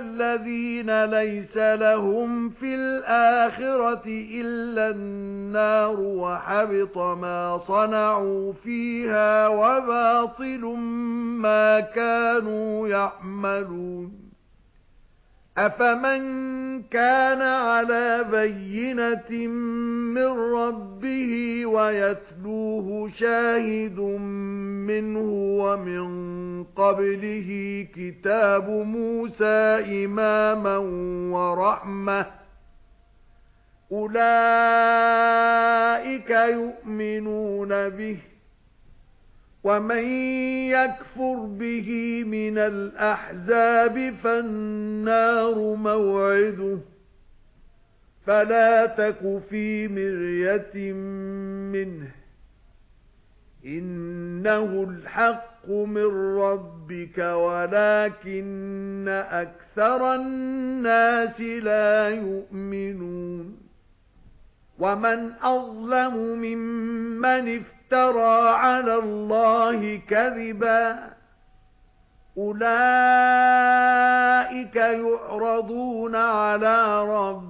الَّذِينَ لَيْسَ لَهُمْ فِي الْآخِرَةِ إِلَّا النَّارُ وَحَبِطَ مَا صَنَعُوا فِيهَا وَبَاطِلٌ مَا كَانُوا يَعْمَلُونَ. أَفَمَن كَانَ عَلَى بَيِّنَةٍ مِّن رَّبِّهِ وَيَتْلُوهُ شَاهِدٌ مِّنْهُ وَمِن قَبْلِهِ كِتَابُ مُوسَى إِمَامًا وَرَحْمَةً. أُولَئِكَ يُؤْمِنُونَ بِهِ وَمَن يَكْفُرْ بِهِ مِنَ الْأَحْزَابِ فَالنَّارُ مَوْعِدُهُ. فَلَا تَكُ فِي مِرْيَةٍ مِنْهُ. إِنَّهُ الْحَقُّ مِنْ رَبِّكَ وَلَكِنَّ أَكْثَرَ النَّاسِ لَا يُؤْمِنُونَ. وَمَنْ أَظْلَمُ مِمَّنِ افْتَرَى عَلَى اللَّهِ كَذِبًا أُولَئِكَ يُعْرَضُونَ عَلَى رَبِّهِمْ